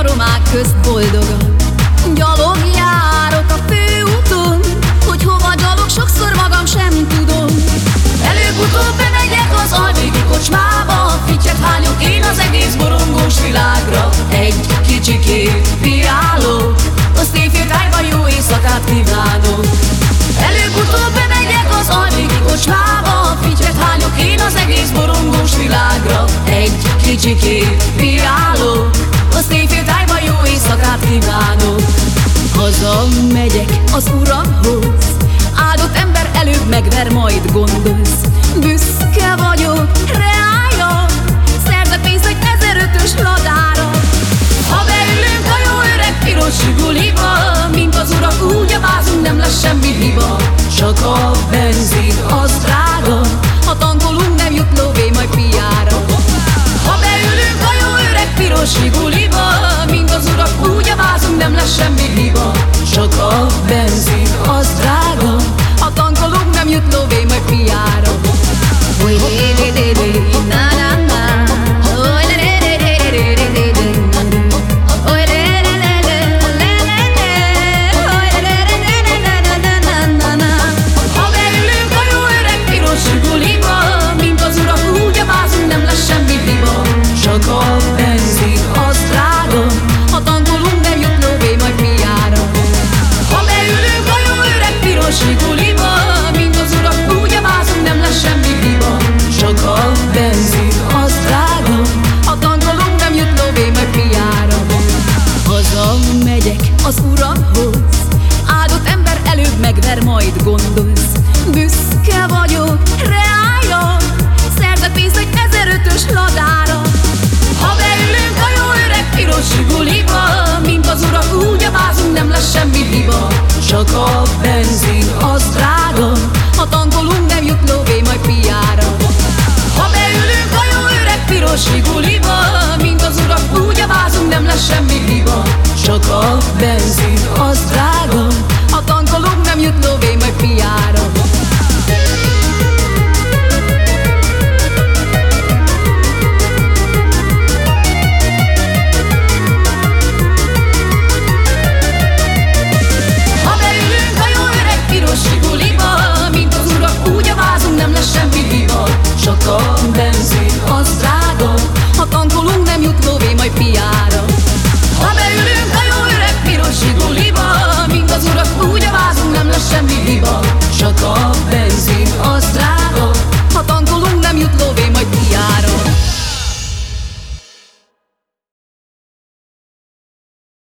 Aromák romák közt boldogan Gyalog járok a főúton Hogy hova gyalog, sokszor magam sem tudom. Előbb-utóbb bemegyek az alvégi kocsmába Fityet hányok én az egész borongós világra. Egy kicsikét pirálok A széfjötájba jó éjszakát kívánok. Előbb-utóbb bemegyek az alvégi kocsmába Fityet hányok én az egész borongós világra. Egy kicsikét kívánok. Hazamegyek az uramhoz Áldott ember előbb megver, majd gondolsz. Büszke vagyok, reája. Szerze pénzt egy 1500-ös ladára. Ha beülünk a jó öreg piros guliba Mint az urak úgy abázunk, nem lesz semmi hiba. Csak a benzin az drága Ha tankolunk, nem jut lóvé, majd piára. Ha beülünk a jó öreg piros guliba semmi hiba Csak a benzin. Az drága A tankolónk nem jut lové meg piára. Hogy Con